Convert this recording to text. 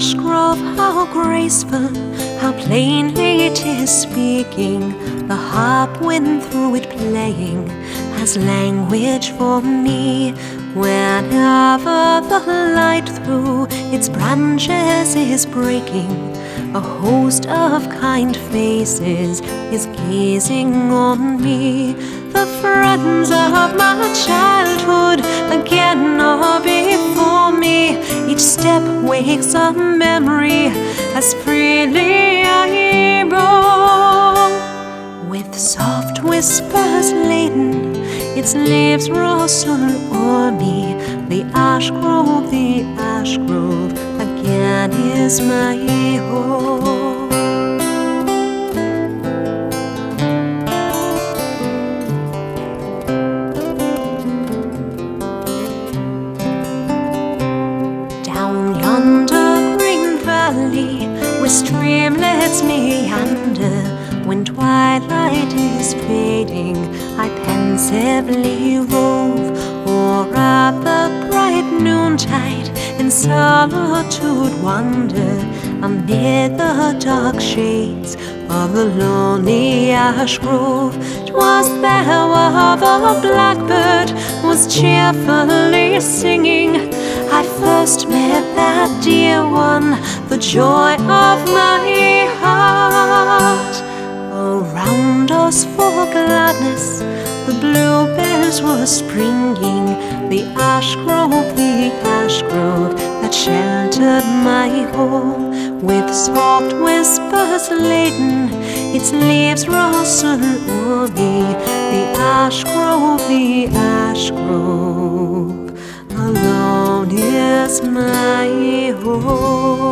grove, how graceful, how plainly it is speaking. The harp wind through it playing has language for me. Whenever the light through its branches is breaking, a host of kind faces is gazing on me. The friends of my childhood step wakes a memory as freely I roam. With soft whispers laden, its leaves rustle o'er me. The ash grove, the ash grove again is my home. Where streamlets meander, when twilight is fading, I pensively rove, or at the bright noontide, in solitude wander, amid the dark shades of the lonely ash grove. 'Twas there where the blackbird was cheerfully singing. I first met that dear one, the joy of bluebells were springing. The ash grove, the ash grove that sheltered my home, with soft whispers laden, its leaves rustle o'er me. The ash grove, the ash grove alone is my home.